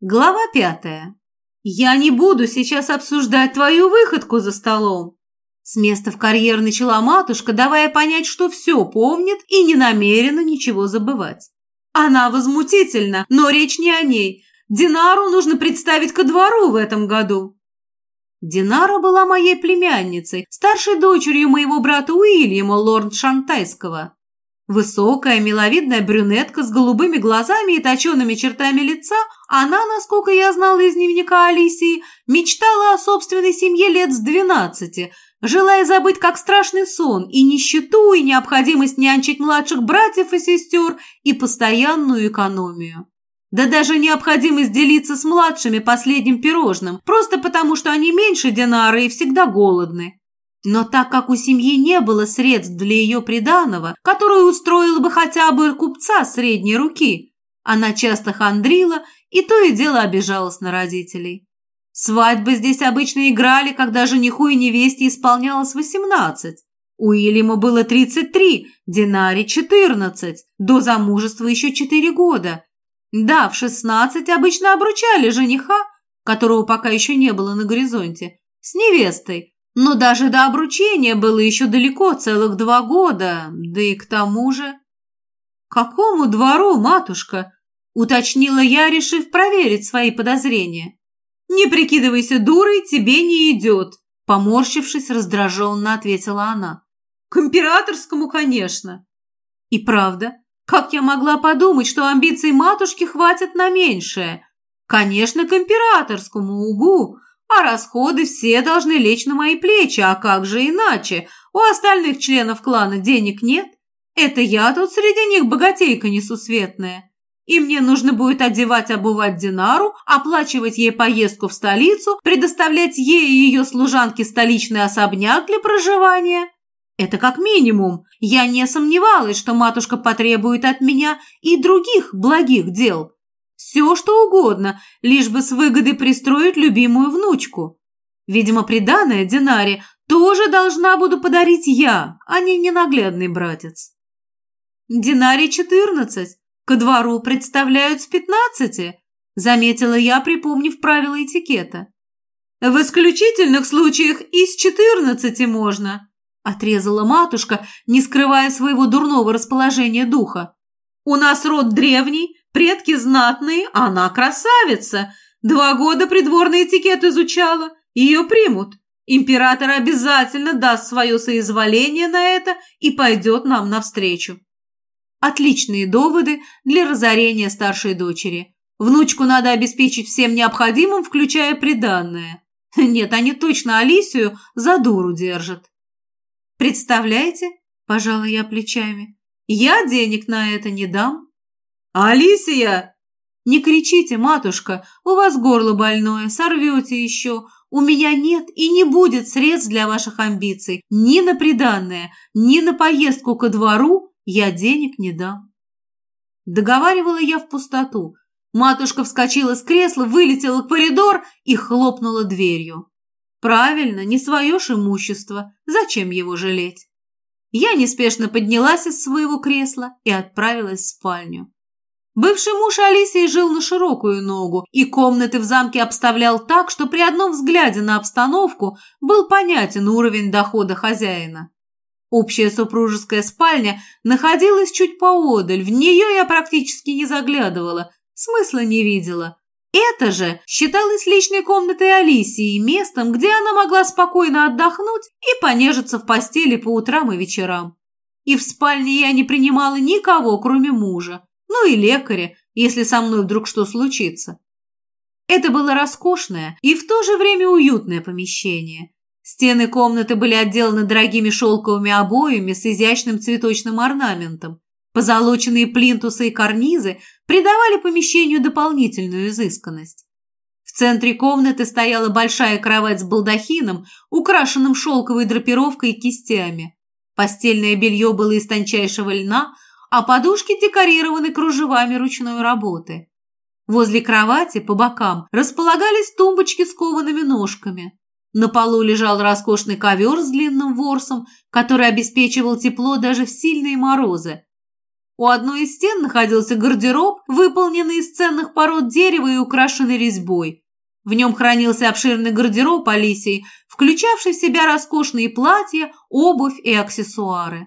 Глава пятая. «Я не буду сейчас обсуждать твою выходку за столом!» С места в карьер начала матушка, давая понять, что все помнит и не намерена ничего забывать. Она возмутительна, но речь не о ней. Динару нужно представить ко двору в этом году. Динара была моей племянницей, старшей дочерью моего брата Уильяма, лорд Шантайского. Высокая, миловидная брюнетка с голубыми глазами и точеными чертами лица, она, насколько я знала из дневника Алисии, мечтала о собственной семье лет с двенадцати, желая забыть как страшный сон и нищету, и необходимость нянчить младших братьев и сестер, и постоянную экономию. Да даже необходимость делиться с младшими последним пирожным, просто потому что они меньше Динары и всегда голодны. Но так как у семьи не было средств для ее приданого, которое устроило бы хотя бы купца средней руки, она часто хандрила и то и дело обижалась на родителей. Свадьбы здесь обычно играли, когда жениху и невесте исполнялось восемнадцать. У Уильяму было тридцать три, Динаре четырнадцать, до замужества еще четыре года. Да, в шестнадцать обычно обручали жениха, которого пока еще не было на горизонте, с невестой, но даже до обручения было еще далеко, целых два года, да и к тому же... «Какому двору, матушка?» – уточнила я, решив проверить свои подозрения. «Не прикидывайся дурой, тебе не идет», – поморщившись, раздраженно ответила она. «К императорскому, конечно». И правда, как я могла подумать, что амбиций матушки хватит на меньшее? Конечно, к императорскому, угу, а расходы все должны лечь на мои плечи, а как же иначе? У остальных членов клана денег нет. Это я тут среди них богатейка несусветная. И мне нужно будет одевать, обувать Динару, оплачивать ей поездку в столицу, предоставлять ей и ее служанке столичный особняк для проживания. Это как минимум. Я не сомневалась, что матушка потребует от меня и других благих дел. Все, что угодно, лишь бы с выгодой пристроить любимую внучку. Видимо, приданное Динаре тоже должна буду подарить я, а не ненаглядный братец. Динаре четырнадцать, ко двору представляют с пятнадцати, заметила я, припомнив правила этикета. В исключительных случаях из четырнадцати можно, отрезала матушка, не скрывая своего дурного расположения духа. У нас род древний, Предки знатные, она красавица. Два года придворный этикет изучала. Ее примут. Император обязательно даст свое соизволение на это и пойдет нам навстречу. Отличные доводы для разорения старшей дочери. Внучку надо обеспечить всем необходимым, включая приданное. Нет, они точно Алисию за дуру держат. Представляете, пожала я плечами, я денег на это не дам. «Алисия!» «Не кричите, матушка, у вас горло больное, сорвете еще. У меня нет и не будет средств для ваших амбиций. Ни на приданное, ни на поездку ко двору я денег не дам». Договаривала я в пустоту. Матушка вскочила с кресла, вылетела в коридор и хлопнула дверью. «Правильно, не свое ж имущество. Зачем его жалеть?» Я неспешно поднялась из своего кресла и отправилась в спальню. Бывший муж Алисии жил на широкую ногу и комнаты в замке обставлял так, что при одном взгляде на обстановку был понятен уровень дохода хозяина. Общая супружеская спальня находилась чуть поодаль, в нее я практически не заглядывала, смысла не видела. Это же считалось личной комнатой Алисии местом, где она могла спокойно отдохнуть и понежиться в постели по утрам и вечерам. И в спальне я не принимала никого, кроме мужа ну и лекаря, если со мной вдруг что случится. Это было роскошное и в то же время уютное помещение. Стены комнаты были отделаны дорогими шелковыми обоями с изящным цветочным орнаментом. Позолоченные плинтусы и карнизы придавали помещению дополнительную изысканность. В центре комнаты стояла большая кровать с балдахином, украшенным шелковой драпировкой и кистями. Постельное белье было из тончайшего льна – а подушки декорированы кружевами ручной работы. Возле кровати по бокам располагались тумбочки с коваными ножками. На полу лежал роскошный ковер с длинным ворсом, который обеспечивал тепло даже в сильные морозы. У одной из стен находился гардероб, выполненный из ценных пород дерева и украшенный резьбой. В нем хранился обширный гардероб Алисии, включавший в себя роскошные платья, обувь и аксессуары.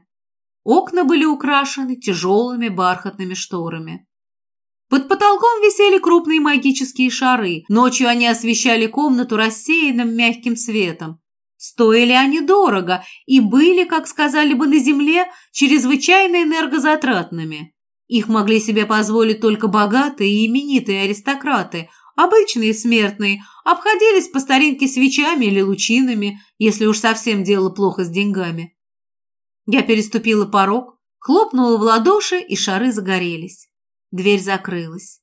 Окна были украшены тяжелыми бархатными шторами. Под потолком висели крупные магические шары. Ночью они освещали комнату рассеянным мягким светом. Стоили они дорого и были, как сказали бы на земле, чрезвычайно энергозатратными. Их могли себе позволить только богатые и именитые аристократы, обычные смертные обходились по старинке свечами или лучинами, если уж совсем дело плохо с деньгами. Я переступила порог, хлопнула в ладоши, и шары загорелись. Дверь закрылась.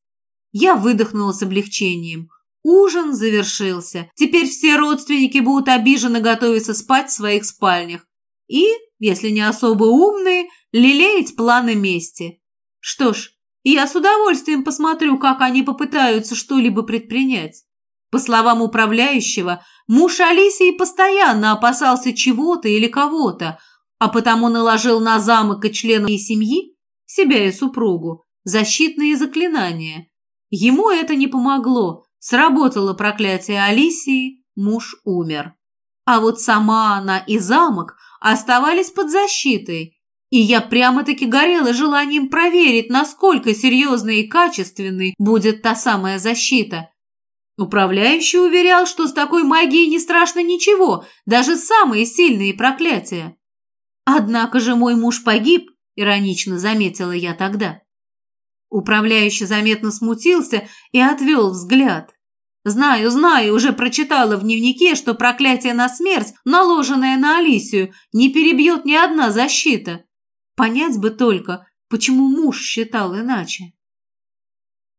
Я выдохнула с облегчением. Ужин завершился. Теперь все родственники будут обиженно готовиться спать в своих спальнях. И, если не особо умные, лелеять планы мести. Что ж, я с удовольствием посмотрю, как они попытаются что-либо предпринять. По словам управляющего, муж Алисии постоянно опасался чего-то или кого-то, а потому наложил на замок и членов семьи, себя и супругу, защитные заклинания. Ему это не помогло, сработало проклятие Алисии, муж умер. А вот сама она и замок оставались под защитой, и я прямо-таки горела желанием проверить, насколько серьезной и качественной будет та самая защита. Управляющий уверял, что с такой магией не страшно ничего, даже самые сильные проклятия. Однако же мой муж погиб, иронично заметила я тогда. Управляющий заметно смутился и отвел взгляд. Знаю, знаю, уже прочитала в дневнике, что проклятие на смерть, наложенное на Алисию, не перебьет ни одна защита. Понять бы только, почему муж считал иначе.